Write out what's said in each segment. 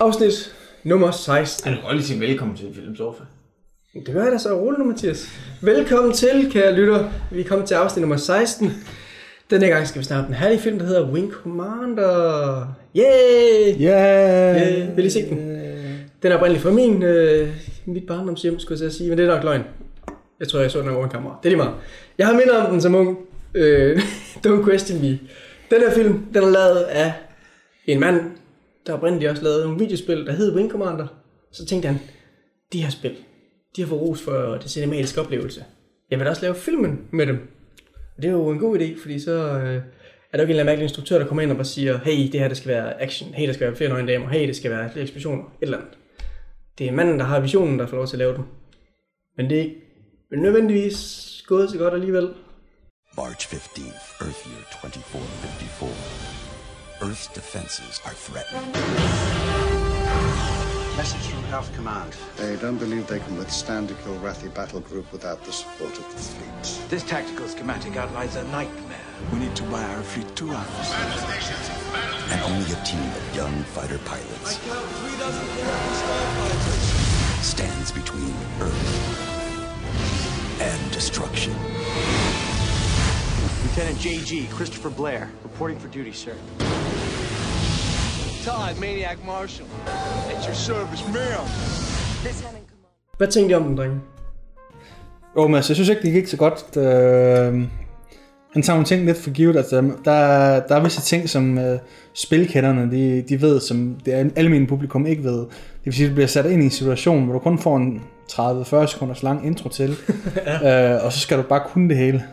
Afsnit nummer 16. Han kan lige sige velkommen til Film Sofa. Det gør jeg da så roligt nu, Mathias. Velkommen til, kære lytter. Vi er kommet til afsnit nummer 16. Denne gang skal vi snakke om den herlige film, der hedder Wing Commander. Yay! Yeah! Yeah. Vil I se den? Den er oprindeligt fra min, øh, mit barndomshjem, skulle jeg sige, men det er nok løgn. Jeg tror, jeg så den over en kamera. Det er lige meget. Jeg har mindre om den som ung. Øh, don't question me. Den her film, den er lavet af en mand, der oprindeligt også lavede nogle videospil, der hed Wing Commander. Så tænkte han, de her spil, de har fået ros for det cinematiske oplevelse. Jeg vil også lave filmen med dem. Og det er jo en god idé, fordi så øh, er der jo ikke en eller anden mærkelig instruktør, der kommer ind og bare siger, hey, det her det skal være action, hey, der skal være flere nøgne damer, hey, det skal være flere eksplosioner, et eller andet. Det er manden, der har visionen, der får lov til at lave dem. Men det er ikke nødvendigvis gået så godt alligevel. March 15th, Earth year 2454. Earth's defenses are threatened. Message from Health Command. They don't believe they can withstand a Kilrathi battle group without the support of the fleet. This tactical schematic outlines a nightmare. We need to buy our fleet two hours. And only a team of young fighter pilots stands between Earth and destruction. Lieutenant J.G. Christopher Blair, reporting for duty, sir. Todd, Maniac Marshall. At your service, ma'am. Hvad tænkte I om den, drenge? Jo, men altså, jeg synes ikke, det gik så godt. Øh, han tager nogle ting lidt for givet. Altså, der, er- der er visse ting, som øh, spilkenderne, de, de ved, som det er almindelige publikum ikke ved. Det vil sige, at du bliver sat ind i en situation, hvor du kun får en 30-40 sekunders lang intro til, øh, og så skal du bare kunne det hele.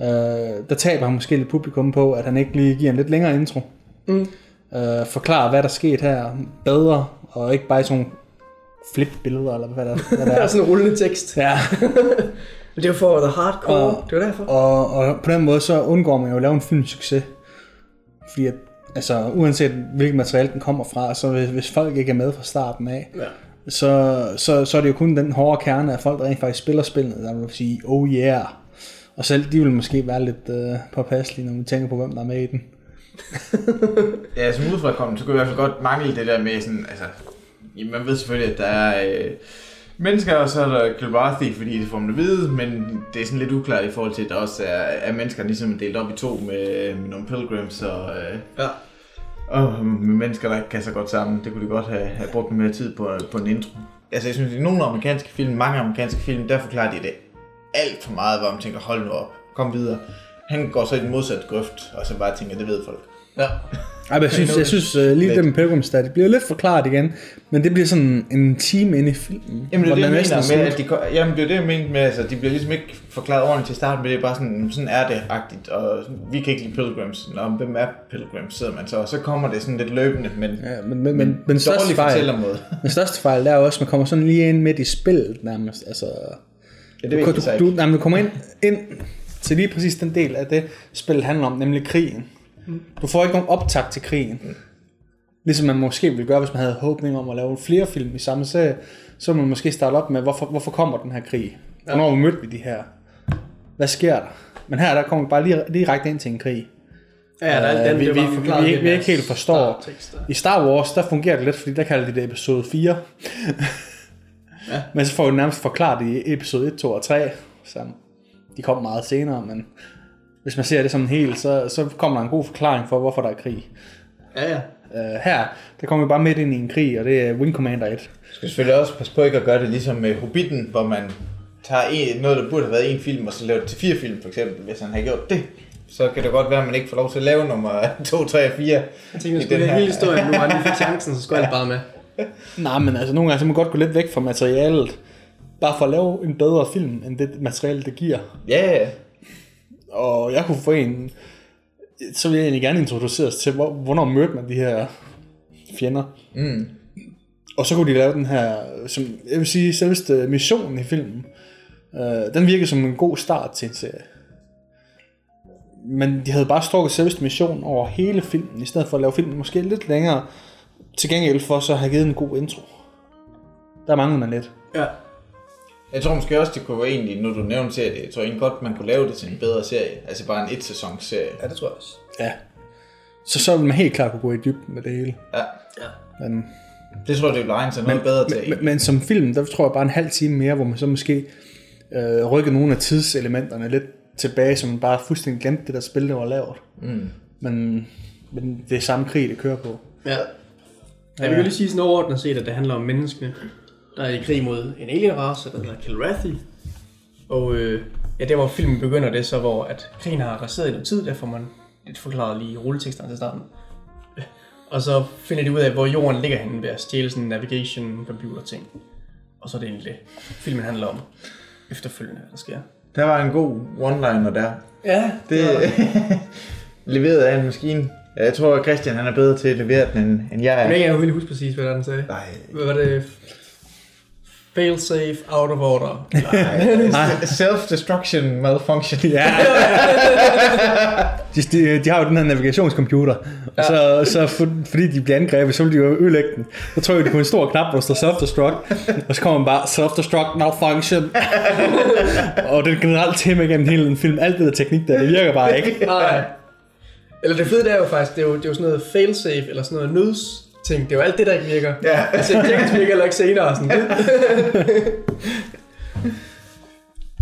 Øh, der taber han måske lidt publikum på, at han ikke lige giver en lidt længere intro. Mm. Øh, forklarer, hvad der skete her bedre, og ikke bare i sådan flip-billeder, eller hvad der, hvad der er er. sådan en rullende tekst. Ja. Det er jo for the hardcore. Og- det var derfor. Og, og på den måde så undgår man jo at lave en filmsucces. Fordi at, altså, uanset hvilket materiale den kommer fra, så hvis, hvis folk ikke er med fra starten af, Ja. så, så, så er det jo kun den hårde kerne af folk, der rent faktisk spiller spillet, der vil sige, oh yeah. Og selv de vil måske være lidt øh, påpasselige, når man tænker på, hvem der er med i den. Ja, som udefrakommende, så kunne jeg i hvert fald godt mangle det der med sådan, altså, jamen, man ved selvfølgelig, at der er øh, mennesker, og så er der Kilrathi, fordi det får man at vide, men det er sådan lidt uklart i forhold til, at der også er, er mennesker ligesom delt op i to med, med nogle pilgrims og, øh, Ja. og med mennesker, der ikke kan så godt sammen. Det kunne de godt have, have brugt mere tid på, på en intro. Altså, jeg synes, i nogle amerikanske film, mange amerikanske film, der forklarer de det alt for meget, hvor man tænker, hold nu op, kom videre. Han går så i den modsatte grøft, og så bare tænker, det ved folk. Ja. Ej, men jeg synes, jeg synes uh, lige Lidt. det med Pilgrims der, det bliver lidt forklaret igen, men det bliver sådan en time inde i filmen. Jamen det er det, jeg mener er med, at de, jamen, det er det, jeg mente med, altså, de bliver ligesom ikke forklaret ordentligt til start, men det er bare sådan, sådan er det-agtigt, og vi kan ikke lide Pilgrims. Nå, men hvem er Pilgrims, sidder man så, og så kommer det sådan lidt løbende, men, Ja, men, men, men, men største dårlig fejl, fortællermåde. den største fejl, der er jo også, at man kommer sådan lige ind midt i spillet nærmest. Altså, Ja, det du, du, du, ikke. nej, men du kommer ind, ind til lige præcis den del af det, spillet handler om, nemlig krigen. Du får ikke nogen optag til krigen. Ligesom man måske ville gøre, hvis man havde håbning om at lave flere film i samme serie, så man måske starte op med, hvorfor, hvorfor kommer den her krig? Hvornår mødte vi de her? Hvad sker der? Men her der kommer vi bare lige direkte ind til en krig. Ja, der er vi, det vi, vi, vi, vi af ikke helt forstår. starttekster. I Star Wars, der fungerer det lidt, fordi der kalder de det episode 4. ja. Men så får vi nærmest forklaret det i episode 1, 2 og 3. Så de kom meget senere, men hvis man ser det som en hel, så, så kommer der en god forklaring for, hvorfor der er krig. Ja, ja. Uh, her, der kommer vi bare midt ind i en krig, og det er Wing Commander 1. Du skal selvfølgelig også passe på ikke at gøre det ligesom med Hobbiten, hvor man tager en, noget, der burde have været en film, og så laver det til fire film, for eksempel. Hvis han har gjort det, så kan det godt være, at man ikke får lov til at lave nummer 2, 3 og 4. Jeg tænkte, jeg skulle hele historien nu, han fik chancen, så skulle alt bare med. Nej, men altså nogle gange så må man godt gå lidt væk fra materialet, bare for at lave en bedre film, end det materiale, det giver. Ja, ja. Og jeg kunne få en, så vil jeg egentlig gerne introduceres til, hvor, hvornår mødte man de her fjender. Mm. Og så kunne de lave den her, som jeg vil sige, selveste missionen i filmen. Øh, den virkede som en god start til en serie. Men de havde bare strukket selveste mission over hele filmen, i stedet for at lave filmen måske lidt længere, til gengæld for så at have givet en god intro. Der manglede man lidt. Ja. Jeg tror måske også, det kunne være egentlig, når du nævnte serie, jeg tror egentlig godt, man kunne lave det til en bedre serie. Altså bare en et sæsons serie. Ja, det tror jeg også. Ja. Så så ville man helt klart kunne gå i dybden med det hele. Ja. Men Det tror jeg, det bliver egnet sig noget bedre til. Men, men, men som film, der tror jeg bare en halv time mere, hvor man så måske øh, rykker nogle af tidselementerne lidt tilbage, så man bare fuldstændig glemte det der spil, der var lavet. Mm. Men, men det er samme krig, det kører på. Ja. Jeg vil jo lige sige sådan overordnet set, at det handler om menneskene, der er i krig mod en alienrace, der hedder Kilrathi. Og øh, ja, der hvor filmen begynder, det er så, hvor at krigen har raseret i noget tid, der får man lidt forklaret lige i rulleteksterne til starten. Og så finder de ud af, hvor jorden ligger henne ved at stjæle sådan en navigation computer ting. Og så er det egentlig det, filmen handler om efterfølgende, hvad der sker. Der var en god one-liner der. Ja, Det leveret af en maskine. Jeg tror, at Christian han er bedre til at levere den, end, end jeg Jeg kan er. ikke huske præcis, hvad der er, den sagde. Nej. Hvad var det? Fail safe, out of order. Self-destruction malfunction. Ja. de, de, de har jo den her navigationscomputer, og så, så for, fordi de bliver angrebet, så vil de jo ødelægge den. Så trykker de på en stor knap, hvor der står self-destruct, og så kommer man bare self-destruct malfunction. og det er generelt tema gennem hele den film. Alt det der teknik der, det virker bare ikke. Nej. Eller det fede det er jo faktisk, det er jo, det er jo sådan noget failsafe, eller sådan noget nøds ting. Det er jo alt det, der ikke virker. Ja. Altså, det virker heller ikke senere. Sådan.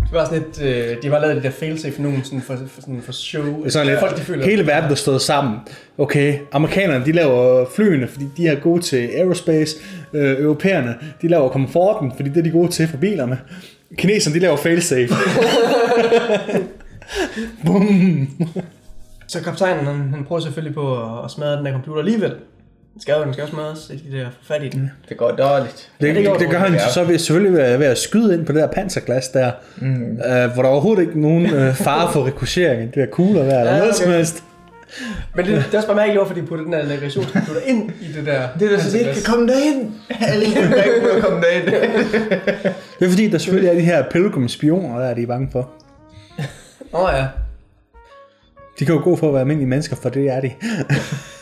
Det var sådan et, øh, de var lavet det der failsafe for nogen sådan for, for, sådan for show. Det er sådan lidt, Folk, de føler, hele verden der stået sammen. Okay, amerikanerne de laver flyene, fordi de er gode til aerospace. Øh, europæerne, de laver komforten, fordi det er de gode til for bilerne. Kineserne, de laver failsafe. Boom. Så kaptajnen, han, han prøver selvfølgelig på at, at smadre den der computer alligevel. Den skal jo, den skal jo smadres, så de der fat i den. Det går dårligt. Det, det det, gjorde det gør han så ved, selvfølgelig ved, ved at skyde ind på det der panserglas der, mm. øh, hvor der overhovedet ikke er nogen øh, fare for rekursering. Det der kugler der, eller Ja, noget som okay. helst. Men det, det er også bare mærkeligt, hvorfor de putter den der navigationscomputer ind i det der. Det er da så det, kan komme derind. Alle kan ikke komme derind. Det er fordi, der selvfølgelig er de her pilgrim-spioner, der de er bange for. Åh oh, ja. De kan jo gå for at være almindelige mennesker, for det er de.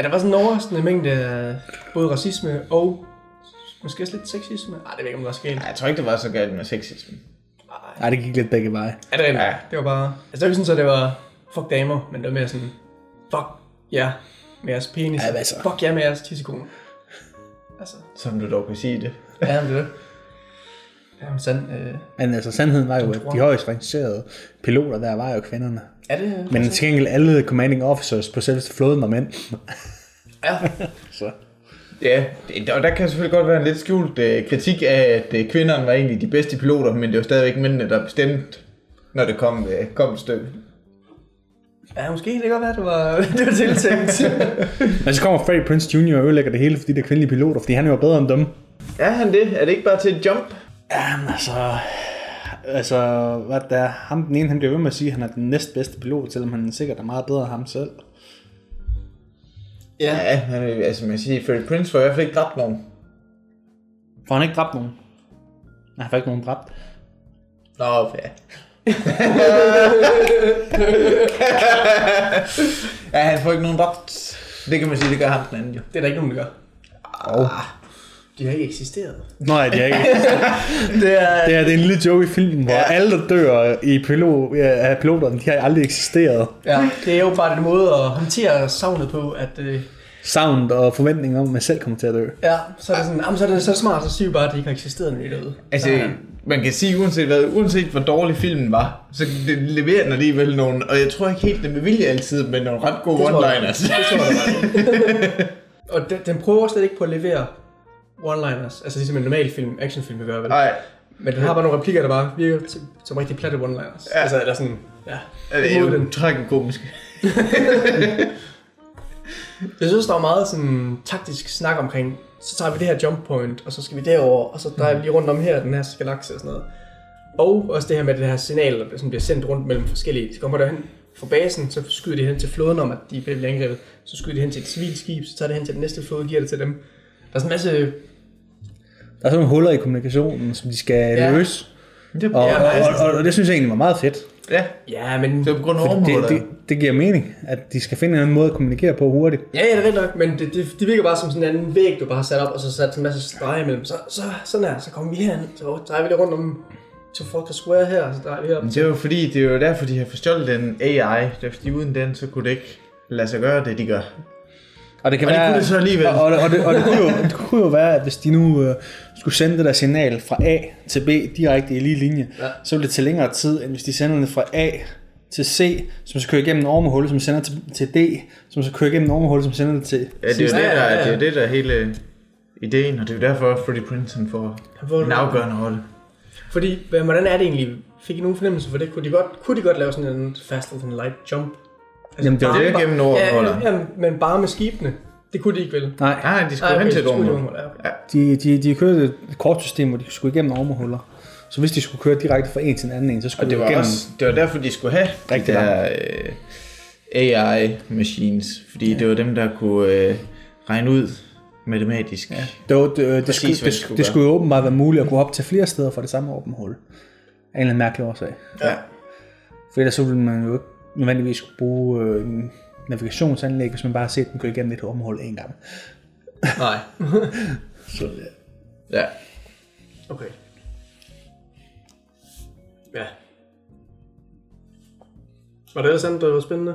Ja, der var sådan en overraskende mængde af både racisme og måske også lidt sexisme. Nej, det ved jeg ikke, om det var så galt. Jeg tror ikke, det var så galt med sexisme. Nej, det gik lidt begge veje. Er det rigtigt? Ja. Det var bare... Altså, det var ikke sådan, så det var fuck damer, men det var mere sådan, fuck ja med jeres penis. Ja, hvad så? Fuck ja med jeres tissekoner. Altså, Som du dog kan sige det. ja, men det er det. Jamen, sand, øh, Men altså, sandheden var jo, at de højst rangerede piloter der var jo kvinderne. Er det... Men til gengæld alle commanding officers på selveste flåden var mænd. Ja, Så. Ja, og der kan selvfølgelig godt være en lidt skjult øh, kritik af, at øh, kvinderne var egentlig de bedste piloter, men det var stadigvæk mændene, der bestemte, når det kom, øh, kom et stykke. ja, måske det kan godt være, det var, det var tiltænkt. Men så kommer Freddie Prince Jr. og ødelægger det hele for de der kvindelige piloter, fordi han er jo bedre end dem. Er han det? Er det ikke bare til et jump? Jamen altså... Altså, hvad der er? Ham, den ene, han bliver ved med at sige, at han er den næstbedste pilot, selvom han sikkert er meget bedre end ham selv. ja. Ja, han, altså man siger, Freddie Prince får i hvert fald ikke dræbt nogen. For han har ikke dræbt nogen. Nej, han får ikke nogen dræbt. Nå, ja. ja, han får ikke nogen dræbt. Det kan man sige, det gør ham den anden jo. Det er der ikke nogen, der gør. Oh. De har ikke eksisteret. Nej, det er ikke. Det er... Det er, det er en lille joke i filmen, hvor Ja. alle, der dør i pilot, ja, af piloterne, de har aldrig eksisteret. Ja, det er jo bare en måde at håndtere savnet på, at øh, Sound og forventning om, at man selv kommer til at dø. ja, så er det sådan, jamen, så er det så smart, så siger vi bare, at de ikke har eksisteret når de. Altså, ja. man kan sige, uanset hvad, uanset hvor dårlig filmen var, så det leverer den alligevel nogle, og jeg tror ikke helt, det med vilje altid, men nogle ret gode Det tror jeg. one-liners. Det tror jeg, Og den, den prøver slet ikke på at levere one-liners, altså ligesom en normal film, actionfilm vil gøre, vel? Nej, Men den har bare nogle replikker, der bare virker til, som rigtig platte one-liners. Ja. Altså, eller sådan, ja. det er den. tragikomisk. Jeg synes, der er meget sådan taktisk snak omkring, så tager vi det her jump point, og så skal vi derover, og så drejer vi lige rundt om her, den her galakse og sådan noget. Og også det her med det her signal, der sådan bliver sendt rundt mellem forskellige. Så kommer der hen fra basen, så skyder de hen til floden om, at de bliver angrebet. Så skyder de hen til et civilt skib, så tager det hen til den næste flåde og giver det til dem. Der er sådan en masse... Der er sådan nogle huller i kommunikationen, som de skal Ja. løse. Det, Og, Ja, og, men og, og, det synes jeg egentlig var meget fedt. ja, Ja, men... det er på grund af det, det, det giver mening, at de skal finde en anden måde at kommunikere på hurtigt. Ja, ja, det er rigtigt nok, men det, det, det virker bare som sådan en anden væg, du bare har sat op, og så sat en masse streger imellem. Så, så sådan her, så kommer vi herhen, så drejer vi lige rundt om Trafalgar Square her, og så drejer vi her. Det er jo fordi, det er jo derfor, de har forstjålet den AI. Det er fordi, uden den, så kunne det ikke lade sig gøre det, de gør. Og det kan Og det være, kunne det så alligevel. Og, og, og, det, og det, kunne jo, det kunne jo være, at hvis de nu øh, skulle sende det der signal fra A til B direkte i lige linje, ja. så ville det tage længere tid, end hvis de sender det fra A til C, som så kører igennem en ormehul, som sender til, til D, som så kører igennem en ormehul, som sender det til Ja, det er jo det, Ja, ja, der, ja. det er det, der er hele ideen, og det er jo derfor, at Freddie Prinze får en det. afgørende rolle. Fordi, hvad- hvordan er det egentlig? Fik I nogen fornemmelse for det? Kunne de godt, kunne de godt lave sådan en faster than light jump? Altså, Jamen, det var bare- det gennem ormehuller. Ja, ja, men bare med skibene. Det kunne de ikke vel? Nej, Nej, de skulle Ah, hen okay, til et område. ja, de, de, de kørte et kortsystem, hvor de skulle igennem ormehuller. Så hvis de skulle køre direkte fra en til en anden en, så skulle Og det de igennem... også, det var derfor, de skulle have de der øh, AI-machines, fordi ja. det var dem, der kunne øh, regne ud matematisk. Ja. Det, var, det, det, Præcis, skulle, det, de skulle det skulle jo åbenbart være muligt at gå op til flere steder fra det samme åbne hul. Af en eller anden mærkelig årsag. Ja. For ellers så ville man jo ikke nødvendigvis skulle bruge øh, en navigationsanlæg, hvis man bare har set den gå igennem et omhul en gang. Nej. Så, ja. ja. Okay. Ja. Var det ellers andet, der var spændende?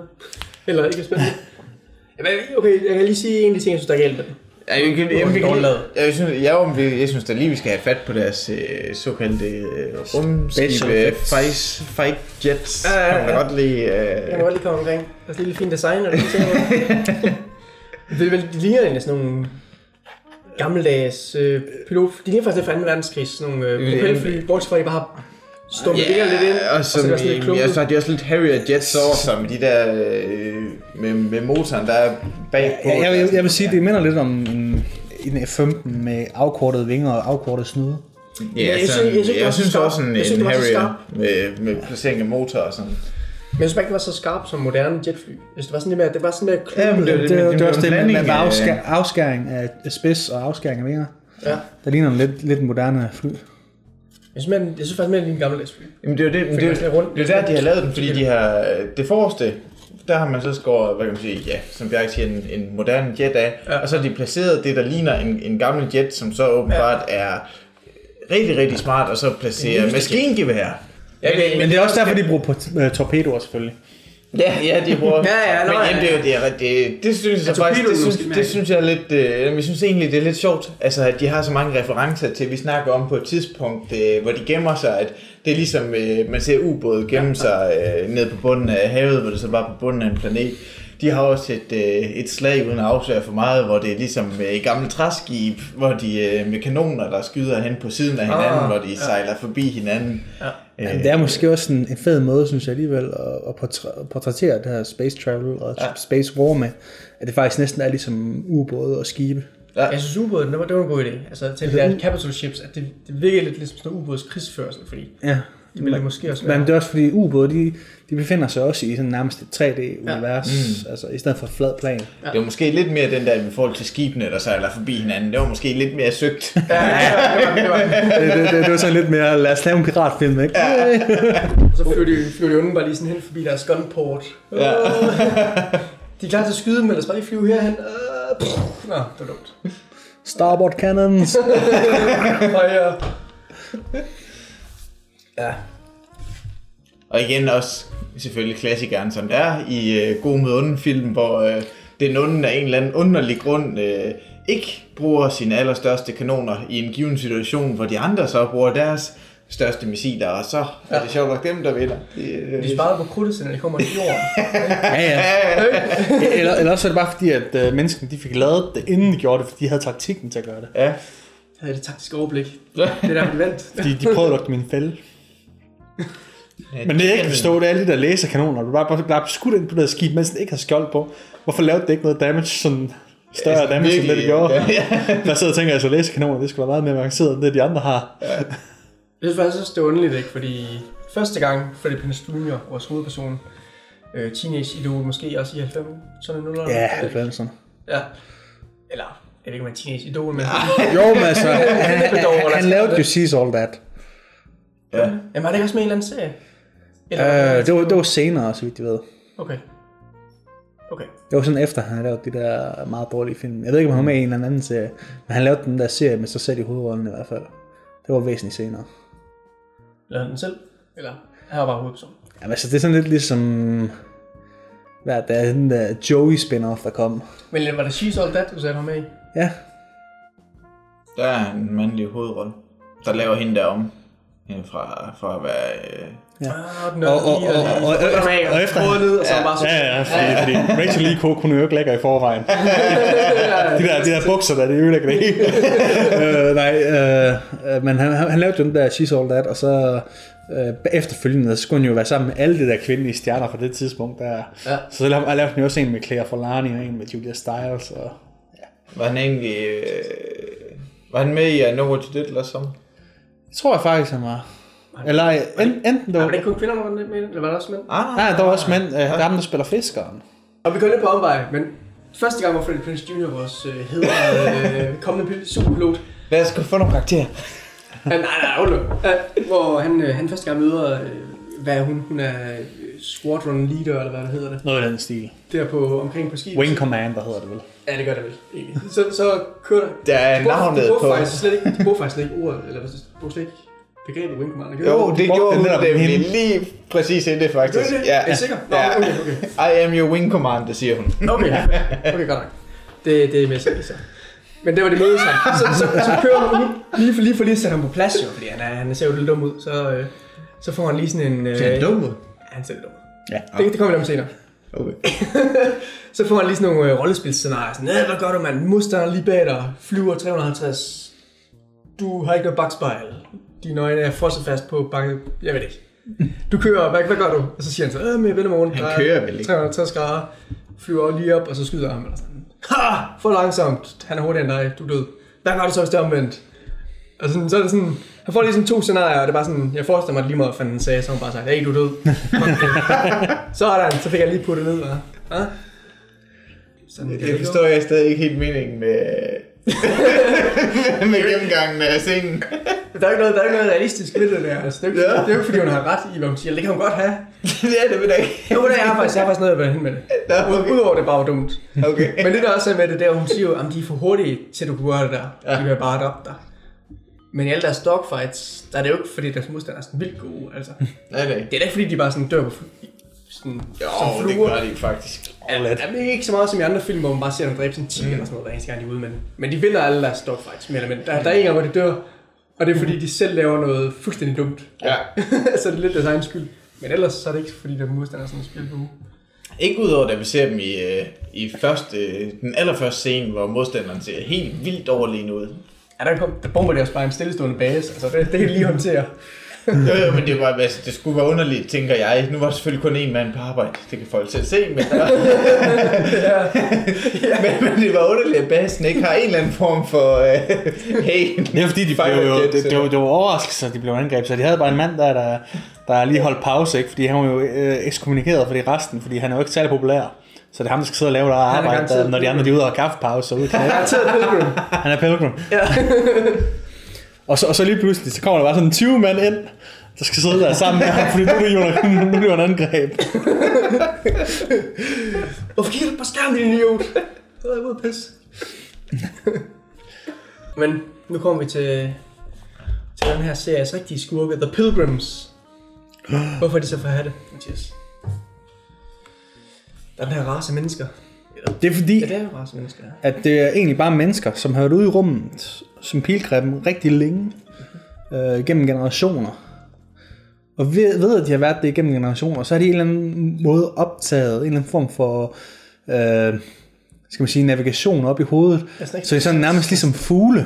Eller ikke spændende? Okay, jeg kan lige sige en af de ting, jeg synes, der er galt med den. Ja, jeg, jeg, jeg, jeg, lavet. jeg, synes, jeg, jeg, jeg synes da lige, vi skal have fat på deres øh, såkaldte øh, rumskib, Special effects. fight, fight jets. Ja, ja, Kan man ja. godt lide. Jeg kan Øh, godt lige komme omkring. Der er lidt fint design, og det er det, vel, de ligner egentlig sådan nogle gammeldags øh, pilot. De ligner faktisk fra 2. verdenskrig, sådan nogle øh, propelfly, bortset fra, at de bare har stumpet yeah, lidt ind, og og så, er det sådan lidt ja, så har de også lidt Harrier jets over sig med de der øh, med, med motoren, der er bag på. Jeg, jeg, jeg, jeg vil sige, det minder lidt om en, en F-15 med afkortede vinger og afkortet snude. Ja, jeg synes- sådan, jeg synes, det jeg, var så synes også en, Jeg synes, en det var Harrier med, med placering af motor og sådan. Men jeg synes ikke, det var så skarpt som moderne jetfly. Jeg det var sådan lidt mere, det var sådan mere. Ja, men det- Det, det, det, det det er er også en det med, afskæring, af spids og afskæring af vinger. Ja. Der ligner den lidt, lidt en moderne fly. Jeg synes, mere, jeg synes faktisk mere, det er en gammel fly. Jamen det er jo det, men det, man er, rundt. det er der, de har lavet den, fordi de har det forreste, der har man så skåret, hvad kan man sige, ja, som Bjarke siger, en, en moderne jet af, Ja. og så har de placeret det, der ligner en, en gammel jet, som så åbenbart ja. er rigtig, rigtig smart, og så placere maskingevær. Ja, okay, Men det er også derfor, de bruger på uh, torpedoer selvfølgelig. Ja, ja, de bruger... Ja, ja, nå, men ja, jamen, det, er jo- det, er, det, det synes jeg Ja, faktisk, det synes, det synes jeg er lidt, øh, jeg synes egentlig, det er lidt sjovt, altså at de har så mange referencer til, vi snakker om på et tidspunkt, øh, hvor de gemmer sig, at det er ligesom, øh, man ser ubåde gemme sig øh, ned på bunden af havet, hvor det så bare er på bunden af en planet. De har også et, øh, et slag uden at afsløre for meget, hvor det er ligesom øh, et gammelt træskib, hvor de øh, med kanoner, der skyder hen på siden af hinanden, Ah, hvor de sejler forbi hinanden. Ja. Øh, Men det er måske også en, en fed måde, synes jeg alligevel, at, at portræ- portrættere det her space travel og ja. space war med, at det faktisk næsten er ligesom ubåde og skibe. Jeg synes ubåden, det var, det var en god idé. Altså til de der capital ships, at det, det virker lidt ligesom sådan en ubåds krigsførsel, fordi Ja. det ville måske også være. Men det er også fordi ubåde, de, de befinder sig også i sådan nærmest et 3D-univers, ja. mm. altså i stedet for flad plan. Det var måske lidt mere den der i forhold til skibene, der sejler forbi hinanden. Det var måske lidt mere søgt. Ja, ja, ja, det var, det var. det, det, det, det var sådan lidt mere, lad os lave en piratfilm, ikke? Ja. Og så flyver de, flyver de unge bare lige sådan hen forbi deres gunport. Ja. de er klar til at skyde dem, ellers bare lige flyve herhen. Uh, pff. Nå, det var dumt. Starboard cannons. Fire. Ja. Og igen også selvfølgelig klassikeren, som det er i øh, God med onden film, hvor øh, den onde af en eller anden underlig grund øh, ikke bruger sine allerstørste kanoner i en given situation, hvor de andre så bruger deres største missiler, og så ja. er det sjovt nok dem, der vinder. Det, øh, De sparede på krudtet, når de kommer i jorden. ja, ja. Eller, eller også er det bare fordi, at øh, menneskene de fik lavet det, inden de gjorde det, fordi de havde taktikken til at gøre det. ja. Jeg havde det taktiske overblik. Det er der, de vandt. Fordi de prøvede at lukke dem i en fælde. Men det jeg ikke forstå, det er alle de der laserkanoner. Du bare, bare, bare skudt ind på det skib, mens den ikke har skjold på. Hvorfor lavede det ikke noget damage, sådan større Ja, damage, end det det virkelig, gjorde? ja, Der sidder og tænker, altså laserkanoner, det skulle være meget mere avanceret, end det de andre har. Jeg synes faktisk også, det er underligt, ikke? Fordi første gang Freddie Prinze Jr., vores hovedperson, øh, teenage idol, måske også i 90'erne, 00'erne. Ja, 90'erne. Ja. Eller, jeg ved ikke, om han er teenage idol, men... Jo, men altså, han, han, han, han lavede det. jo Sees All That. ja. Jamen, var det ikke også med i en eller anden serie? Øh, det, var, det var senere, så vidt jeg ved. Okay. Okay. Det var sådan efter, han havde lavet de der meget dårlige film. Jeg ved ikke, om han var med i en eller anden serie, men han lavede den der serie med sig selv i hovedrollen i hvert fald. Det var væsentligt senere. Lavede han den selv? Eller han var bare hovedperson? Jamen, altså, det er sådan lidt ligesom... Hvad er det, den der Joey spin-off, der kom. Men var det She's All That, du sagde var med i? Ja, Der er en mandlig hovedrolle, der laver hende der om. Øh, Fra, fra at være... Øh, Ah, den Og- og- og- og- og- og efter- og og så bare så... ja, ja, fordi, fordi Rachel Lee Cook, hun er jo ikke lækker i forvejen. de, der, de der bukser der, det ødelægger det hele. øh, nej, øh, øh, men han, han, han lavede jo den der She's All That, og så øh, efterfølgende, så skulle han jo være sammen med alle de der kvindelige stjerner fra det tidspunkt. Der. Ja. Så så lavede lavede han jo også en med Claire Forlani, og en med Julia Stiles. Og, var han egentlig... Øh, var han med i I Know What You Did last summer? Det tror jeg faktisk, han var. Eller en, enten der Var var... det ikke kun kvinder, der var med, eller var der også mænd? Ah, Nej, der var også mænd. Øh, der er ham, der spiller fiskeren. Og vi går lidt på omvej, men første gang var Freddie Prinze Jr. vores øh, hedrede øh, kommende pil- superpilot. Lad os få nogle karakterer. Ja, nej, nej, nu. Ja, hvor han, øh, han første gang møder, øh, hvad er hun? Hun er squadron leader, eller hvad det hedder det. Noget i den stil. Der på, omkring på skibet. Wing Commander hedder det vel. Ja, det gør det vel. Så, så kører der. Der er De navnet de på... faktisk slet ikke, de bruger faktisk slet ikke ordet, eller hvad bruger slet ikke begrebet wing commander. Gør Jo, de? det gjorde den hun nemlig lige præcis inden det faktisk. de det? Er I sikker? Nå, ja. okay, okay. I am your wing commander, siger hun. Okay, okay, godt nok. Det, det er med sig, så. Men det var det møde sig. Så, så, så kører han lige for, lige for lige at sætte ham på plads, jo, fordi han, er, han ser jo lidt dum ud. Så, øh, så får han lige sådan en... Øh, Ser han dum ud? Han ser lidt dum ud. Ja. Det, det kommer vi om senere. Okay. Så får han lige sådan nogle øh, rollespilscenarier. Sådan, "Æh, hvad gør du, mand? Modstander lige bag dig. Flyver 350. Du har ikke noget bagspejl. Dine øjne er frosset fast på bakke. Jeg ved det ikke. Du kører, hvad, hvad gør du? Og så siger han så, øh, vender mig rundt. Han Der er kører vel ikke? 360 grader. Flyver lige op, og så skyder han. Eller sådan. Ha! For langsomt. Han er hurtigere end dig. Du er død. Hvad gør du så, hvis det er omvendt? Og sådan, så er det sådan, han får lige sådan to scenarier, og det er bare sådan, jeg forestiller mig at lige meget, hvad han sagde, så han bare sagt, hey, du er død. så der så fik jeg lige puttet ned, hva'? Ja? Sådan, kan Jeg det forstår jeg stadig ikke helt meningen med, med gennemgangen af scenen. gå. Der er ikke noget, der er ikke noget realistisk ved det der. Altså, det, er ikke, Ja. det er jo ikke, fordi hun har ret i, hvad hun siger. Det kan hun godt have. det er det ved ikke. Jo, det er jeg faktisk, jeg har faktisk noget at være hen med det. Nå, okay. Udover det bare var dumt. Okay. Men det der også er med det der, hun siger jo, at de er for hurtige til at du kunne gøre det der. Ja. De vil bare dræbe dig. Men i alle deres dogfights, der er det jo ikke, fordi deres modstandere er sådan vildt gode. Altså. Nej, nej. Det er da ikke, fordi de bare sådan dør på sådan, Jo, som det fluer. gør de faktisk. Ja, det er ikke så meget som i andre film, hvor man bare ser dem dræbe sådan 10 mm. eller sådan noget, hver eneste gang de er ude, men, men de vinder alle deres dogfights, mere eller mindre. Der, der er en gang, hvor de dør, og det er fordi, de selv laver noget fuldstændig dumt. Ja. så det er lidt deres egen skyld. Men ellers så er det ikke, fordi der er modstandere sådan spil på. Ikke udover, da vi ser dem i, øh, i første, øh, den allerførste scene, hvor modstanderen ser helt vildt overlegen ud. Ja, der, kom, der bomber det også bare en stillestående base, altså det, det kan de lige håndtere. Jo, jo, men det, var, altså, det skulle være underligt, tænker jeg. Nu var der selvfølgelig kun én mand på arbejde. Det kan folk selv se, men, men, men det var underligt, at basen ikke har en eller anden form for... Øh, hey, Det er fordi, de blev jo, det, det, var, det var overraskelse, at de blev angrebet. Så de havde bare en mand der, der, der lige holdt pause, ikke? fordi han var jo øh, ekskommunikeret fordi resten, fordi han er jo ikke særlig populær. Så det er ham, der skal sidde og lave der arbejde, der, når de andre de er ude og har kaffepause. Så ude knæet. Garanteret Pilgrim. Han er pilgrim. Ja. og, så, og så lige pludselig, så kommer der bare sådan 20 mand ind, der skal sidde der sammen med ham, fordi nu er det jo nu er det jo en angreb. Hvorfor kigger du på skærmen, din idiot? Så er jeg ude at pisse. Men nu kommer vi til, til den her series rigtige skurke, The Pilgrims. Hvorfor er de så forhatte, Mathias? Der er den her race mennesker. Det er fordi, Ja, det er race mennesker. at det er egentlig bare mennesker, som har været ude i rummet som pilgrim rigtig længe, øh, gennem generationer. Og ved, ved, at de har været det gennem generationer, så er de en eller anden måde optaget, en eller anden form for, øh, skal man sige, navigation op i hovedet. Så det er sådan nærmest ligesom fugle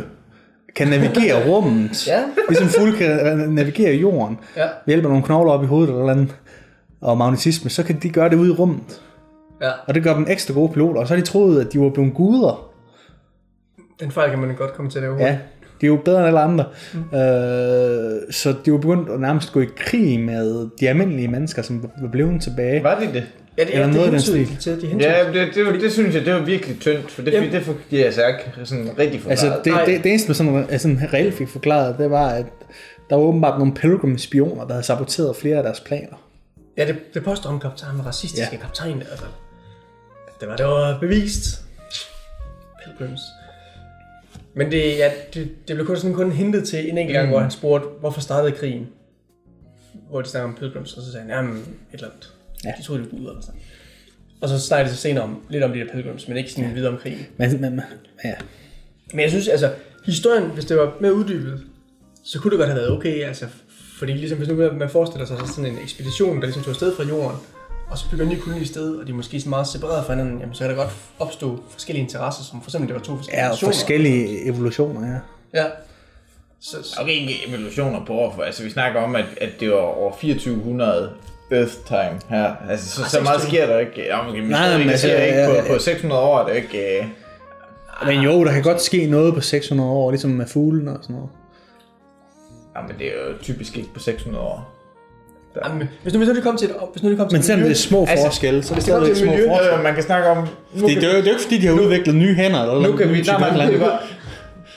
kan navigere rummet. Ja. Ligesom fugle kan øh, navigere jorden. Ja. Ved hjælp af nogle knogler op i hovedet eller andet, og magnetisme, så kan de gøre det ude i rummet. Ja, Og det gør dem ekstra gode piloter. Og så har de troet, at de var blevet guder. den fejl kan man godt komme til at lave. Ja, de er jo bedre end alle andre. Mm. Øh, så de var begyndt at nærmest gå i krig med de almindelige mennesker, som var blevet tilbage. var det det? ja det, Eller ja, det noget i den stil. de til. De Ja, det, det, det, det synes jeg, det var virkelig tyndt, for det, Jamen. det giver jeg sig ikke sådan rigtig forklaret. Altså, det, det, det eneste, man sådan, altså, sådan reelt fik forklaret, det var, at der var åbenbart nogle pilgrim-spioner, der havde saboteret flere af deres planer. Ja, det, det påstår om kaptajnen var racistiske Ja. kaptajn fald. Det var, det var bevist. Pilgrims. Men det, ja, det, det blev kun sådan kun hintet til en enkelt gang, Mm. hvor han spurgte, hvorfor startede krigen? Hvor de snakker om Pilgrims, og så sagde han, jamen, et eller andet. Ja. De troede, det var guder eller sådan. Og så snakker de så senere om, lidt om de der pilgrims, men ikke sådan ja. videre om krigen. Men, men, men ja. Men jeg synes, altså, historien, hvis det var mere uddybet, så kunne det godt have været okay, altså, fordi ligesom hvis nu man forestiller sig sådan en ekspedition, der ligesom tog afsted fra jorden, og så bygger en ny koloni i sted, og de er måske sådan meget separeret fra hinanden, jamen så kan der godt opstå forskellige interesser, som for eksempel det var to forskellige Ja, og forskellige evolutioner, ja. Ja. Så, så, Okay, ikke evolutioner på år, for altså vi snakker om, at, at det var over 2400 Earth time her. Altså, så, så meget sker der ikke. Ja, okay, Nej, nej, men det altså, sker ikke ja, på, ja. på 600 år, er det ikke... Øh, Men jo, der kan godt ske noget på 600 år, ligesom med fuglen og sådan noget. ja, men det er jo typisk ikke på 600 år. Jamen, hvis nu, hvis nu det kom til et, hvis nu det kom til Men et selvom miljø- det er små Altså, forskelle, så er det stadigvæk til små miljø, forskelle. Øh, man kan snakke om... Nu Det, det, er jo, det er jo ikke fordi, de har udviklet nye hænder eller Nu kan vi, nej, nej, typer nej, det land. var,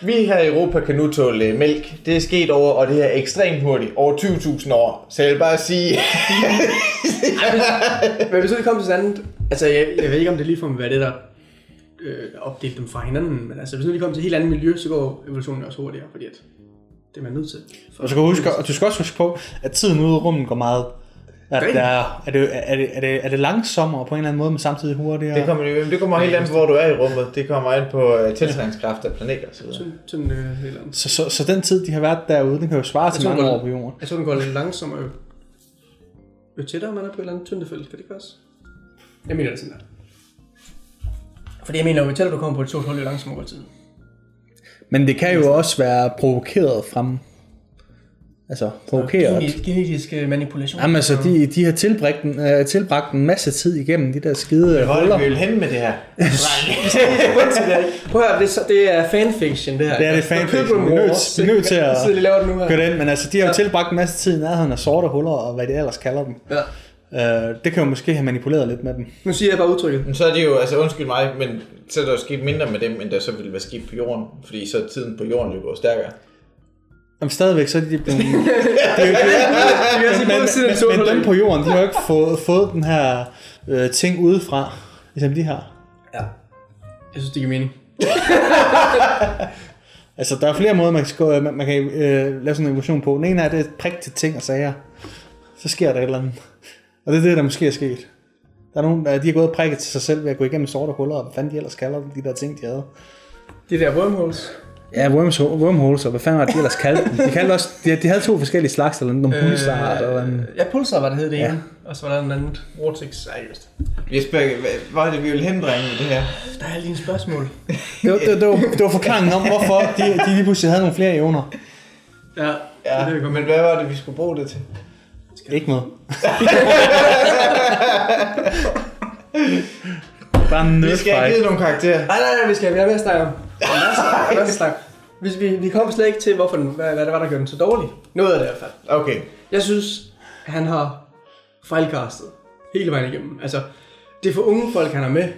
vi her i Europa kan nu tåle mælk. Det er sket over, og det er ekstremt hurtigt, over 20.000 år. Så jeg vil bare sige, Men hvis nu det kom til sådan andet, altså jeg, jeg ved ikke om det lige får være det, der øh, opdelte dem fra hinanden, men altså hvis nu de kom til et helt andet miljø, så går evolutionen også hurtigere, fordi at det er man nødt til. Og du, huske, og du skal også huske på, at tiden ude i rummet går meget... At der, er, det, er, det, er, det, er det langsommere på en eller anden måde, men samtidig hurtigere? det kommer, det kommer helt an på, hvor du er i rummet. Det kommer an på uh, tiltrækningskraft af planeter og så videre. sådan, sådan øh. Så, så, så den tid, de har været derude, den kan jo svare til tror, mange år på jorden. Jeg tror, den går lidt langsommere, jo, jo tættere man er på et eller andet tyndefelt, kan det ikke også? Jeg mener det sådan der. Fordi jeg mener, jo tættere du kommer på et stort hul, jo langsommere går tiden. Men det kan jo også være provokeret frem. Altså, provokeret. Øh, manipulation. Jamen altså, de, de har tilbragt en, øh, tilbragt en masse tid igennem de der skide Hvor er huller. det, vi vil hen med det her? Prøv at det er, så- det er fanfiction, det her. Det er det fanfiction. Vi er nødt- vi er nødt til at- Så de laver det nu her. Gør det ind, men altså, de har jo tilbragt en masse tid i nærheden af sorte huller, og hvad de ellers kalder dem. Ja. Øh, det kan jo måske have manipuleret lidt med dem. Nu siger jeg bare udtrykket. Men så er det jo, altså undskyld mig, men så er der jo sket mindre med dem, end der så ville være sket på jorden. Fordi så er tiden på jorden jo gået stærkere. Jamen stadigvæk, så er de blevet... Men, men, dem på jorden, de har jo ikke fået, fået den her øh, ting udefra, ligesom de har. Ja. Jeg synes, det giver mening. Altså, der er flere måder, man kan, gå- man, man kan øh, lave sådan en evolution på. Den ene er, det er prik til ting og sager. Så sker der et eller andet. Og det er det, der måske er sket. Der er nogen, der, de har gået og prikket til sig selv ved at gå igennem sorte huller, og hvad fanden de ellers kalder de der ting, de havde. Det der wormholes. Ja, worms, wormholes, og hvad fanden var det, de ellers kaldte dem? De, kaldte også, de, de havde to forskellige slags, eller nogle pulsar, eller hvad. Ja, pulsar var det hed det Ja. ene. Og så var der en anden. Vortex. Ej, just. Jesper, hvad- hvor er det, vi vil hen, drenge, med det her? Der er alle dine spørgsmål. Det var, det, det, var, det var forklaringen om, hvorfor de, de lige pludselig havde nogle flere ioner. Ja, Ja, det det, men hvad var det, vi skulle bruge det til? Ikke noget. Bare en Vi skal have givet nogle karakterer. Nej, nej, nej, vi skal vi har mere at snakke om. Er masser- er masser at snakke. Vi, vi, vi kom slet ikke til, hvorfor den, hvad, hvad det var, der gjorde den så dårlig. Noget af det i hvert fald. Okay. Jeg synes, han har fejlkastet hele vejen igennem. Altså, det er for unge folk, han er med.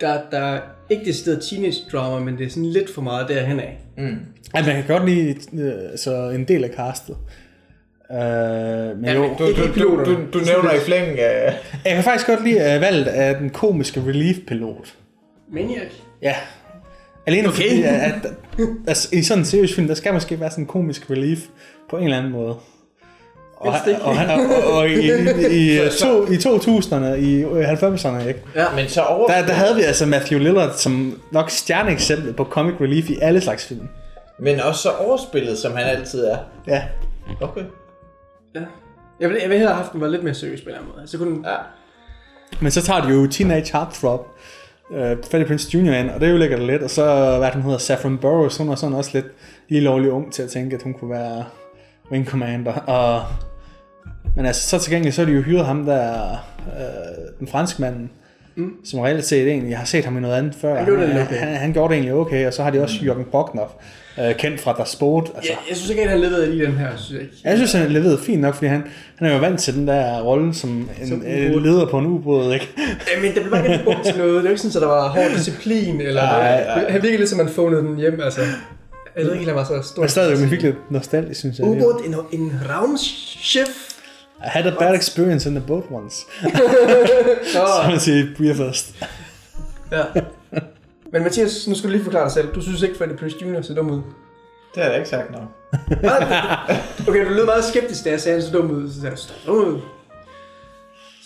Der, der er ikke det sted teenage drama, men det er sådan lidt for meget derhen af. Ja, man kan godt lide øh, så en del af castet. Øh, men jo, Du, du, du, du, du nævner i flæng... Uh, jeg kan faktisk godt lide uh, valget af den komiske relief-pilot. Maniac. Ja. Alene Okay. fordi, at, at, altså, i sådan en seriøs film, der skal måske være sådan en komisk relief på en eller anden måde. Og, og, og, og, og i, i, i, to, i 2000'erne, i 90'erne, ikke? Ja. men så over... Der, der havde vi altså Matthew Lillard som nok stjerneeksempel på comic relief i alle slags film. Men også så overspillet, som han altid er. Ja. Okay. Ja. Jeg vil, jeg vil hellere have haft den var lidt mere seriøs på en eller anden måde. Så kunne den, Ja. Men så tager de jo Teenage Heartthrob, uh, Freddie Prinze Jr. ind, og det er jo lækkert lidt. Og så, hvad hun hedder, Saffron Burrows, hun er sådan også lidt lige lovlig ung til at tænke, at hun kunne være Wing Commander. Og, men altså, så til gengæld, så har de jo hyret ham der, øh, den franskmanden, mm. som reelt set egentlig, jeg har set ham i noget andet før. Han lidt okay. han, han, gjorde det egentlig okay, og så har de også Jørgen Bogner, øh, kendt fra Der Sport. Altså, jeg, jeg synes ikke, at han levede i den her. Synes jeg ikke. jeg synes, han leverede fint nok, fordi han, han er jo vant til den der rolle som Som en øh, leder på en ubåd, ikke? Ja, men det blev bare ikke brugt til noget. Det var ikke sådan, at der var hård disciplin. Eller Nej, noget. Han virkede lidt, som man phonede den hjem. Altså. Jeg ved ikke, han var så stor. Men stadigvæk, man fik lidt nostalgisk, synes jeg. Ubåd, en, en Raumschiff. I had a bad experience in the boat once. Så man siger Beer first. ja. Men Mathias, nu skal du lige forklare dig selv. Du synes ikke, Freddie Prinze Jr. ser dum ud. Det har jeg da ikke sagt noget. Okay, du lød meget skeptisk, da jeg sagde, at han så dum ud. Så sagde jeg, så dum ud.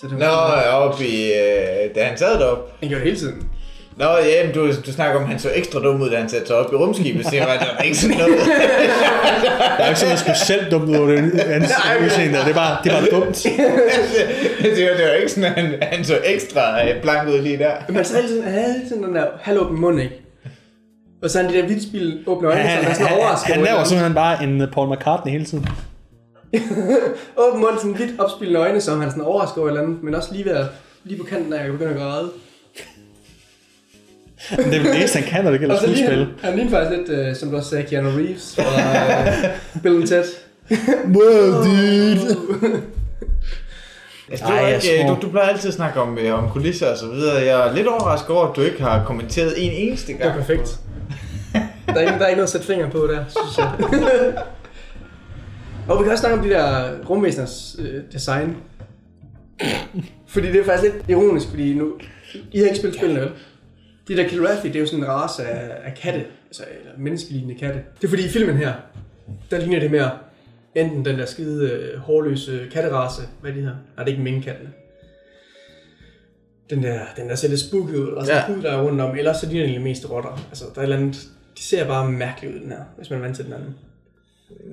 Så det Nå, oppe i, øh, da han sad deroppe. Han gjorde det hele tiden. Nå, ja, men du, du snakker om, at han så ekstra dum ud, da han satte sig op i rumskibet. Så jeg var, det var ikke sådan noget. Der er ikke sådan noget specielt dumt ud over det hans udseende. Det er bare, det er bare dumt. det, var, det var ikke sådan, at han, han så ekstra øh, blank ud lige der. Men så hele tiden, han havde tiden den der halvåben mund, ikke? Og så han de der vildspil åbne øjne, så Han, han er sådan han, overrasket. han over laver det. simpelthen bare en øh, Paul McCartney hele tiden. Åben mund, sådan vidt opspillende øjne, som han sådan overrasket over eller andet, men også lige, ved at, lige på kanten af, jeg begynder at græde. Men det er vel det eneste, han kan, når det gælder Og så lige skuespil. han, han ligner faktisk lidt, uh, som du også sagde, Keanu Reeves fra uh, Bill and Ted. Well, dude. Altså, Ej, ikke, tror- du, du plejer altid at snakke om, øh, om kulisser og så videre. Jeg er lidt overrasket over, at du ikke har kommenteret en eneste Det gang. er perfekt. Der er, ikke, der er ikke noget at sætte fingeren på der, synes jeg. og vi kan også snakke om de der rumvæseners øh, design. fordi det er faktisk lidt ironisk, fordi nu... I har ikke spillet spillene, vel? De der Kilrathi, det er jo sådan en race af, af katte, altså eller menneskelignende katte. Det er fordi i filmen her, der ligner det mere enten den der skide øh, hårløse katterace, hvad er det her? Nej, det er ikke minkkattene. Den der, den der ser lidt spooky ud, og så Ja. der er rundt om, eller så ligner de mest rotter. Altså, der er et eller andet, de ser bare mærkeligt ud, den her, hvis man er vant til den anden.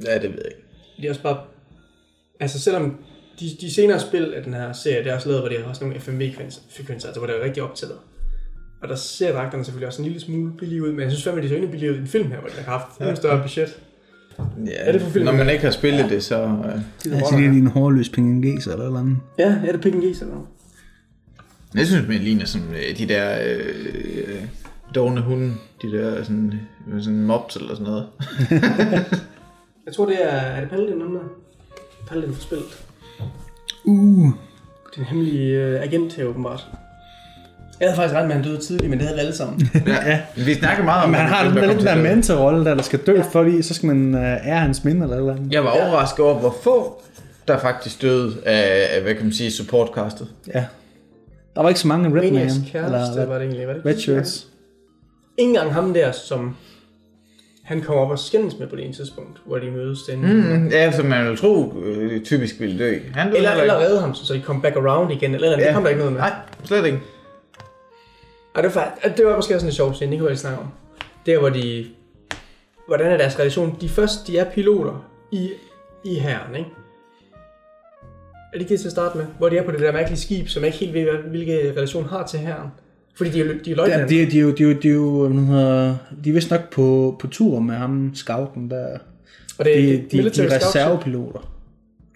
Ja, det ved jeg ikke. Det er også bare, altså selvom de, de senere spil af den her serie, det er også lavet, hvor det er også nogle FMV-frekvenser, altså hvor det er rigtig optaget. Og der ser dragterne selvfølgelig også en lille smule billige ud, men jeg synes fandme, de så endnu billige ud i en film her, hvor de har haft en større budget. Ja, Er det for film? Når man ikke har spillet det, så... Øh, Altså, det er din hårløs PNG's eller eller andet. Ja, er det and eller noget? jeg synes, det ligner sådan øh, de der øh, dogne hunde. De der sådan, øh, sådan mops eller sådan noget. Jeg tror, det er, er det Paladin, dem der? Paladin for spillet. Uh. Den hemmelige øh, agent her, åbenbart. Jeg havde faktisk ret med, at han døde tidligt, men det havde vi alle sammen. Ja. Vi snakker meget om... Men han har den der der mentorrolle, der, der skal dø, fordi så skal man uh, ære hans minde eller eller andet. Jeg var overrasket over, hvor få der faktisk døde af, hvad kan man sige, supportcastet. Ja. Der var ikke så mange Red Man, Maniacs kæreste eller var det egentlig, var det Red? Shirts. Ikke engang ham der, som han kommer op og skændes med på det ene tidspunkt, hvor de mødes den. Mm, ja, som man ville tro øh, typisk ville dø. Han døde Eller, eller redde ham, så de kom back around igen, eller, eller ja. det kom der ikke noget med. Nej, slet ikke. Ej, det, var, faktisk- det var måske også en sjov scene, det kan vi snakke om. Der, hvor de... Hvordan er deres relation? De først, de er piloter i, i herren, ikke? Er det ikke det til at starte med? Hvor de er på det der mærkelige skib, som jeg ikke helt ved, hvilke relation har til herren. Fordi de er, de er Ja, løjtnanter. de, de, er jo, de, er jo, de, er jo, hvad hedder, de er vist nok på, på tur med ham, scouten der. og det er De, de, de, de, er reservepiloter.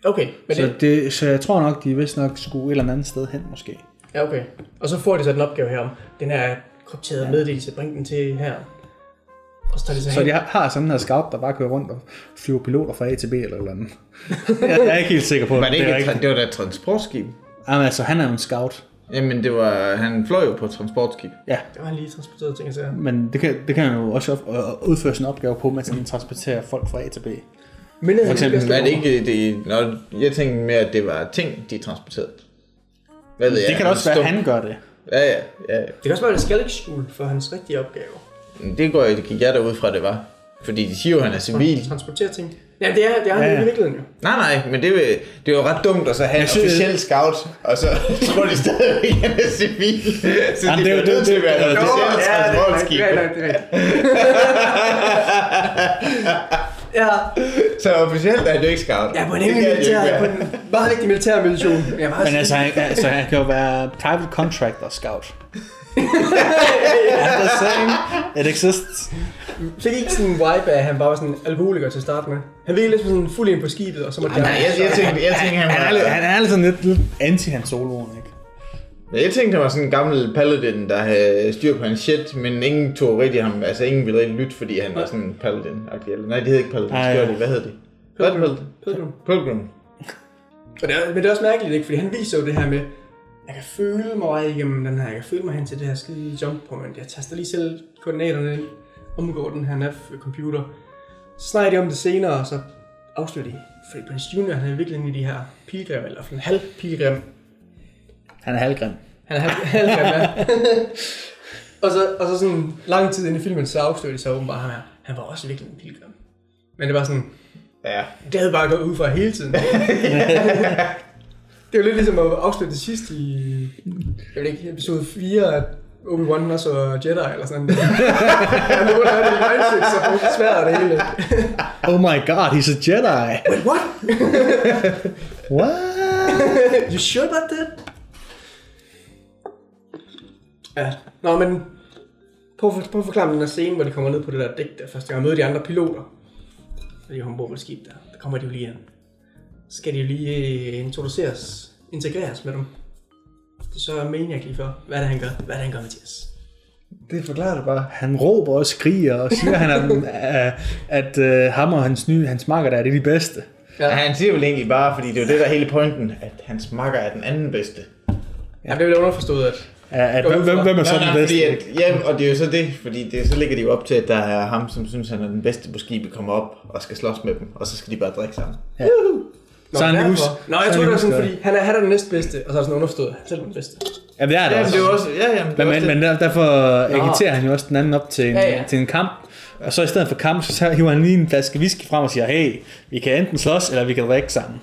Okay, men Så, det, det, så jeg tror nok, de er vist nok skulle et eller andet sted hen måske. Ja, okay. Og så får de så den opgave her om, den her krypterede meddelelse, bring den til herren. Og så tager de så, Så hen. de har, har sådan en her scout, der bare kører rundt og flyver piloter fra A til B eller eller andet. jeg, jeg er ikke helt sikker på, Var det, det ikke er et, tra- rigtigt. det var da et transportskib? Jamen altså, han er jo en scout. Jamen, det var, han fløj jo på et transportskib. Ja, Det var han lige transporteret ting, jeg men det kan, det kan han jo også øh, udføre sin opgave på, mens han transporterer folk fra A til B. Men For eksempel, er det ikke det... Når, jeg tænkte mere, at det var ting, de transporterede. Hvad ved jeg? Det kan da også være, at han gør det. Ja, ja, ja. Det kan også være, at det skal ikke skjule for hans rigtige opgave. Det går det gik jeg derud fra, det var. Fordi de siger jo, at han er civil. Transportere ting. Ja, det er, det er han Ja, ja, ja. i virkeligheden jo. Nej, nej, men det, vil- det er jo ret dumt at så have en synes- officiel scout, og så tror de stadigvæk, at han er civil. Så Jamen, de det er jo- nødt til at være er jo- officielt transportskib. det er rigtigt, det er rigtigt. Ja, Så officielt er det jo ikke scout. ja, på en enkelt militær, på en meget vigtig militær mission. Men altså, han, altså, han kan jo være private contractor scout. I'm just saying, it exists. fik ikke sådan en vibe af, at han bare var sådan en alkoholiker til at starte med. Han virkede lidt som sådan fuld ind på skibet, og så måtte Nej, jeg, jeg, tænkte, jeg tænkte, han Han er, lidt- han er lidt sådan lidt, lidt anti hans soloen, ikke? Jeg tænkte, han var sådan en gammel paladin, der havde styr på hans shit, men ingen tog rigtig ham, altså ingen ville rigtig lytte, fordi han var sådan en paladin -agtig. eller- Nej, det hed ikke paladin, Ej, det ja. Hvad hed det? Pilgrim. Pilgrim. Og det er, men det er også mærkeligt, ikke? Fordi han viser jo det her med, jeg kan føle mig vej igennem den her, jeg kan føle mig hen til det her skide jump point. Jeg taster lige selv koordinaterne ind, omgår den her nav-computer. Så snakker de om det senere, og så afslører de, fordi Prince Junior, han er virkelig inde i de her pilgrim, eller en halv pilgrim. Han er halvgrim. Han er halv, halvgrim, ja. og, så, og så sådan lang tid inde i filmen, så afslører de så åbenbart ham her. Han var også virkelig en pilgrim. Men det var sådan, Ja. det havde bare gået ud fra hele tiden. Det er jo lidt ligesom at afslutte det sidste i, jeg ved ikke, episode 4, at Obi-Wan også var Jedi eller sådan noget. Han nu er det mindset, så brugte svært det hele. Oh my god, he's a Jedi. Wait, what? What? You sure about that? Ja, nå, men prøv, at- prøv at forklare den her scene, hvor de kommer ned på det der dæk der første gang og møder de andre piloter. Når de kommer ombord på et skib der, der kommer de jo lige ind. Så skal de jo lige øh, introduceres, integreres med dem. Det er så Maniac lige for. Hvad er det, han gør? Hvad er det, han gør, Mathias? Det forklarer det bare. Han råber og skriger og siger, at, han er, at, at uh, ham og hans nye, hans makker der er det de bedste. Ja. Han siger vel egentlig bare, fordi det er jo det, der er hele pointen, at hans makker er den anden bedste. Ja, det er vel underforstået, at At, at, hvem, hvem, er så Nej, den nej, bedste? fordi at, ja, og det er jo så det, fordi det, så ligger de jo op til, at der er ham, som synes, han er den bedste på skibet, kommer op og skal slås med dem, og så skal de bare drikke sammen. Nå, Så er han derfor. Så jeg tror, det er sådan, fordi han er, han er den næstbedste, og så er det sådan underforstået, han er selv den bedste. Ja, det er det Ja, men også. det er også, ja, jamen, det Men, også men, det. men der- derfor agiterer han jo også den anden op til en, Ja, ja. til en kamp. Og så i stedet for kamp, så hiver han lige en flaske whisky frem og siger, hey, vi kan enten slås, eller vi kan drikke sammen.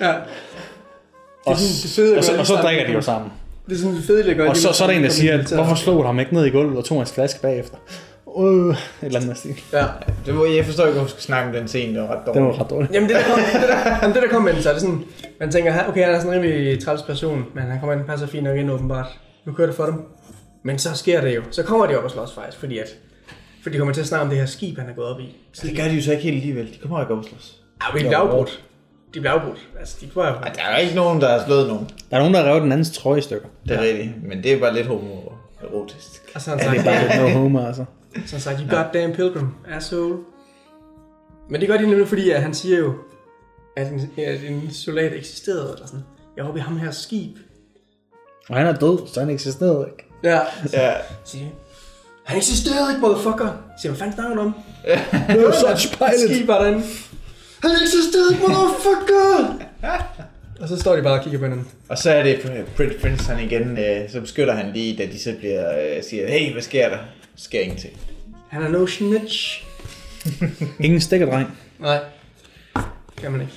Ja. Det Og, er det fede, og, så, og så drikker de jo sammen. Det er sådan det fede, det gør Og så, så er der en, der siger, militæret. hvorfor slog du ham ikke ned i gulvet og tog hans flaske bagefter? Øh, et eller andet stil. Ja. Det var, jeg forstår ikke, hvorfor vi skal snakke om den scene, det var ret Det dårligt. var ret dårligt. Jamen det der kom, det der, det der kom med den, så er det sådan, man tænker, "Ha, okay, han er sådan en rimelig træls person, men han kommer ind, passer fint nok ind åbenbart. Nu kører det for dem. Men så sker det jo. Så kommer de op og slås faktisk, fordi at, for de kommer til at snakke om det her skib, han er gået op i. Så det gør de jo så ikke helt alligevel. De kommer ikke op og slås. Ja, de bliver afbrudt. De bliver afbrudt. Altså, de prøver Ej, der er ikke nogen, der har slået nogen. Der er nogen, der har revet den andens trøje i stykker. Det er rigtigt. Men det er bare lidt homoerotisk. Og så har Ja, han det er sagt, bare lidt no homo, altså. så har han sagt, you goddamn pilgrim, asshole. Men det gør de nemlig, fordi at han siger jo, at en, at en soldat eksisterede, eller sådan. Jeg var i ham her skib. Og han er død, så han eksisterede ikke. Ja, Ja, siger, han eksisterede ikke, motherfucker. Siger, hvad fanden snakker du om? No such pilot. Skib var derinde. Han eksisterede motherfucker! og så står de bare og kigger på hinanden. og så er det Prince Prince, han igen, øh, så beskytter han lige, da de så bliver, øh, siger, hey, hvad sker der? Sker ingenting. Han er no snitch. Ingen stikkerdreng. Nej, kan man ikke.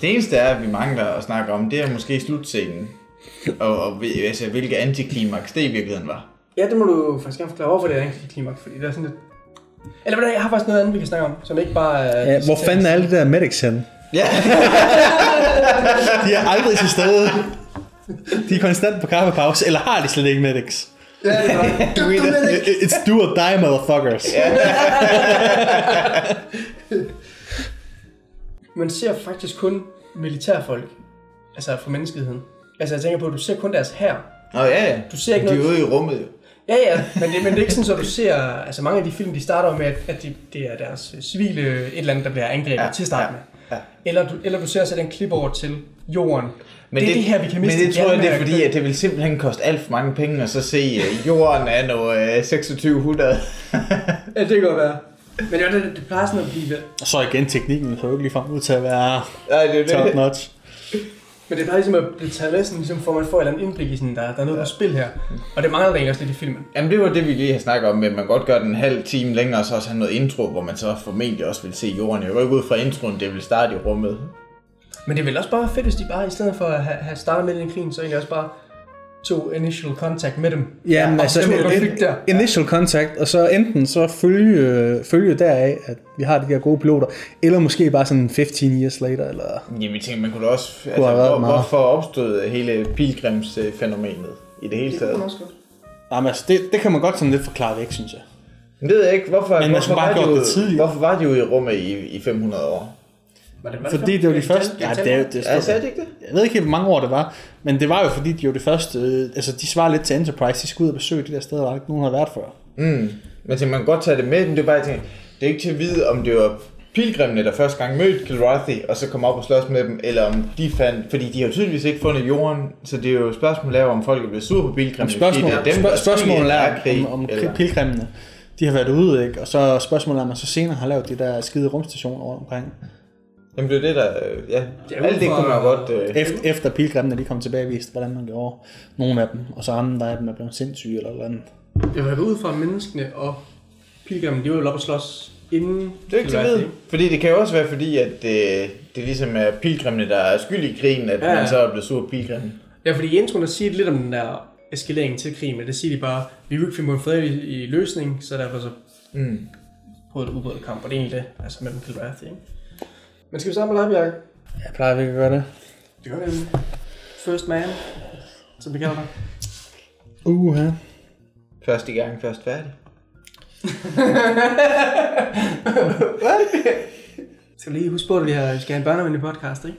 Det eneste er, at vi mangler at snakke om, det er måske slutscenen. og, og altså, hvilke antiklimaks det i virkeligheden var. Ja, det må du faktisk gerne forklare, hvorfor det er egentlig klimaks, fordi det er sådan lidt... Eller hvad, jeg har faktisk noget andet, vi kan snakke om, som ikke bare er... Ja, hvor fanden er alle de der medics henne? Ja, De er aldrig til stede. De er konstant på kaffepause, eller har de slet ikke medics? Ja, det er bare- du ved det. It's do or die, motherfuckers. Man ser faktisk kun militærfolk, altså fra menneskeheden. Altså jeg tænker på, at du ser kun deres hær. Nå ja, ja. Du ser ikke de er noget- ude i rummet jo. Ja, ja, men det, men det er ikke sådan, så du ser... Altså mange af de film, de starter med, at, at de, det er deres øh, civile et eller andet, der bliver angrebet ja, til at starte ja, med. ja. Eller, du, eller du ser så den klip over til jorden. Men det er det her, vi kan miste. Men det tror jeg, det er fordi, at det vil simpelthen koste alt for mange penge at så se uh, jorden af noget uh, 2600. Ja, det kan godt være. Men det, det plejer sådan at blive... Og så igen teknikken, så er jo ikke ligefrem ud til at være Nej, det er top det. notch. Men det plejer ligesom at blive taget med, sådan, ligesom, for at man får et eller andet indblik i, sådan, der, der er noget på spil her. Og det mangler der egentlig også lidt i filmen. Jamen det var det, vi lige har snakket om, men man godt gøre den en halv time længere, og så også have noget intro, hvor man så formentlig også vil se jorden. Jeg går ikke ud fra introen, det vil starte i rummet. Men det er vel også bare fedt, hvis de bare i stedet for at have, have startet med den krigen, så egentlig også bare tog initial contact med dem. Ja, men altså, den konflikt der. initial contact, og så enten så følge, øh, følge deraf, at vi har de her gode piloter, eller måske bare sådan 15 years later, eller... Jamen jeg tænker, man kunne da også... Altså, have været hvor, meget. hvorfor opstod hele pilgrimsfænomenet i det hele Det taget? kunne også godt. Jamen, altså, det, det kan man godt sådan lidt forklare væk, synes jeg. Men det ved jeg ikke, hvorfor, man hvorfor, var de jo, det tidligere. hvorfor var de jo i rummet i, i 500 år? Var det, var Fordi det var de første... Ja, det, er- det, Ja, det, sagde de ikke det? jeg ved ikke helt, hvor mange år det var, men det var jo fordi, de var det første... Øh, altså, de svarer lidt til Enterprise. De skulle ud og besøge de der steder, der ikke nogen havde været før. Mm. Men så man kan godt tage det med, men det er bare, jeg tænker, det er ikke til at vide, om det var pilgrimene, der første gang mødte Kilrathi, og så kom op og slås med dem, eller om de fandt, fordi de har tydeligvis ikke fundet jorden, så det er jo spørgsmålet er, om folk er blevet sure på pilgrimene, Spørgsmål, det er dem, spørg, spørgsmålet er er, krig, om, om eller- pilgrimene, de har været ude, ikke? Og så spørgsmålet er, om man så senere har lavet de der skide rumstationer rundt omkring. Jamen det er det, der, ja, Det er alt det kunne man godt, øh, Efter, efter pilgrimene de kom tilbage viste, hvordan man gjorde nogle af dem, og så andre af dem er blevet sindssyge eller noget andet. Jeg var ud fra menneskene og pilgrimmen, de var jo oppe og slås inden Det er ikke til vide. Fordi det kan jo også være fordi, at det, det ligesom er pilgrimene, der er skyld i krigen, at Ja, ja, ja. man så er blevet sur på pilgrimene. Ja, fordi i introen der siger lidt om den der eskalering til krigen, men det siger de bare, vi vil ikke finde en fredelig i løsning, så derfor så Mm. prøvede at udbryde kamp, og det er egentlig det, altså mellem Kilrathi, ikke? Men skal vi sammen med dig, Bjarke? Jeg plejer vi at gøre det. Det gør vi. First man, som vi kalder dig. Uh, ja. Første gang, først færdig. Skal vi lige huske på, at vi, har, vi skal have en børnevenlig podcast, ikke?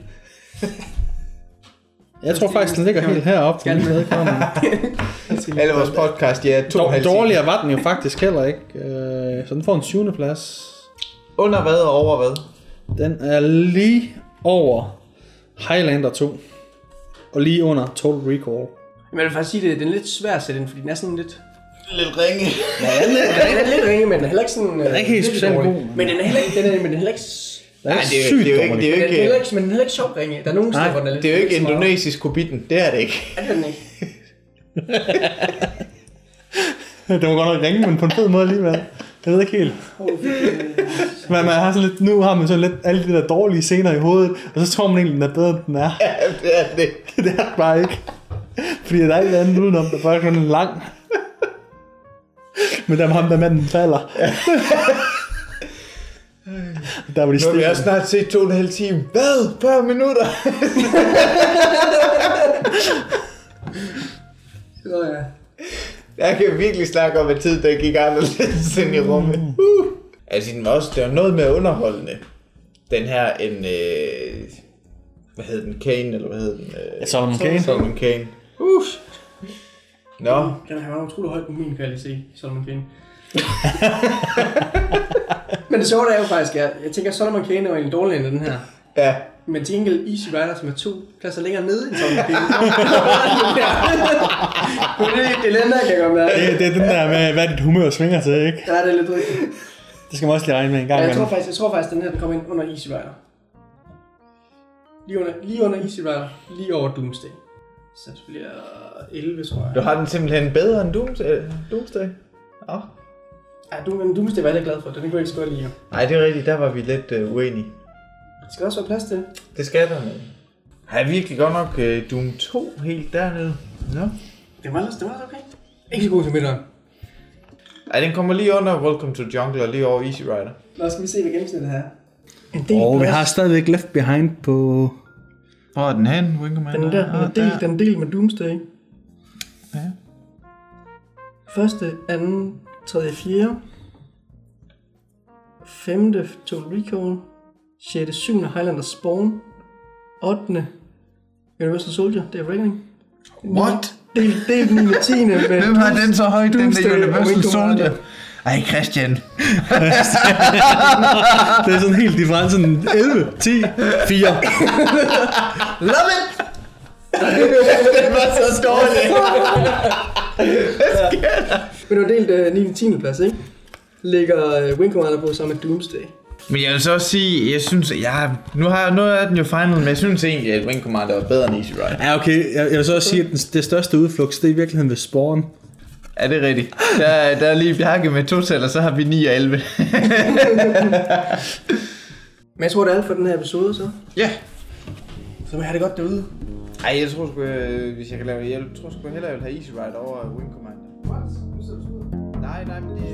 Jeg tror faktisk, den ligger helt heroppe på Skal min vedkommende. Alle vores podcast, er to time. Dårligere var den jo faktisk heller ikke. Øh, så den får en 20. plads. Under hvad og over hvad? Den er lige over Highlander 2. Og lige under Total Recall. Men jeg vil faktisk sige, at den er lidt svær at sætte ind, fordi den er sådan lidt... Lidt ringe. Ja, den er, den er lidt ringe, men den er heller ikke sådan... Den er ikke helt specielt god, men- den er heller ikke... Den er, men den er heller ikke... Er Nej, det er, jo- det er jo ikke, det er jo Den er ikke, heller ikke, men den er heller ikke sjov ringe. Der er nogen steder, hvor den er lidt... det er jo ikke indonesisk kubitten. Det er det ikke. Ja, det er den ikke. Det var godt nok ringe, men på en fed måde alligevel. Jeg ved ikke helt. Men man har sådan lidt, nu har man sådan lidt alle de der dårlige scener i hovedet, og så tror man egentlig, den er bedre, end den er. Ja, det er det. det er det bare ikke. Fordi der er ikke andet udenom, der bare er sådan lang. Men der er ham, der manden falder. der var de Nu har vi stille. snart set to og en halv time. Hvad? 40 minutter? Så ja. Jeg kan virkelig snakke om, at tid der gik anderledes ind i rummet. Uh. Altså, den var også, det var noget mere underholdende. Den her, en, øh, hvad hed den, Kane, eller hvad hed den? Øh, Solomon Kane. Solomon Kane. Uh. Nå, Den har været utrolig højt på min, kan jeg lige se, Solomon Kane. men det sjove er jo faktisk, at jeg tænker, at Solomon Kane er jo en dårligere end den her. Ja. Men til gengæld Easy Rider, som er to pladser længere nede end Kane. Men det, det er den der, kan jeg godt mærke. Det, det er den der med, hvad dit humør svinger til, ikke? Ja, det er lidt rigtigt. Det skal man også lige regne med en gang. Ja, jeg tror faktisk, jeg tror faktisk, at den her den kommer ind under Easy Rider. Lige under, lige under Easy Rider, lige over Doomsday. Så det bliver 11, tror jeg. Du har den simpelthen bedre end Doomsday? Doomsday? Nå. Ja, du, men Doomsday var jeg glad for, den kunne jeg ikke så godt lide. jo. Nej, det er rigtigt, der var vi lidt uh, uenige. Det skal også være plads til. Det skal der. Har jeg virkelig godt nok uh, Doom 2 helt dernede? Nå. Det var ellers, det var ellers okay. Ikke så god til midteren. Ej, den kommer lige under Welcome to Jungle og lige over Easy Rider. Nå, skal vi se, hvad gennemsnittet er. En del Og vi plads. har stadigvæk Left Behind på... Hvor er den hen, Winkerman? Den er der, den er delt, den er delt med Doomsday. Ja. Første, anden, tredje, fjerde. Femte, Total Recall. Sjette, syvende, Highlander Spawn. 8. Universal Soldier, det er Reckoning. What? Del, del 9. 10. Med Hvem har den så højt, den der Universal. Soldier? Ej, Christian. Det er sådan helt different, sådan 11, 10, 4. Love it! den var så dårlig. Men du har delt uh, 9. 10. plads, ikke? Ligger uh, Wing Commander på sammen med Doomsday. Men jeg vil så også sige, jeg synes, jeg, nu har nu er den jo final, men jeg synes egentlig, at Wing Commander var bedre end Easy Rider. Ja, okay. Jeg, jeg vil så også sige, at den, det største udflugt, det er i virkeligheden ved Spawn. Er det rigtigt? Der, er- der er lige Bjarke med to tal, og så har vi 9 og 11. Men jeg tror, det er alt for den her episode, så. Ja. Så må jeg have det godt derude. Ej, jeg tror sgu, øh, hvis jeg kan lave hjælp, tror sgu hellere, jeg vil have Easy Rider over Wing Commander. What? Nej, nej, men det...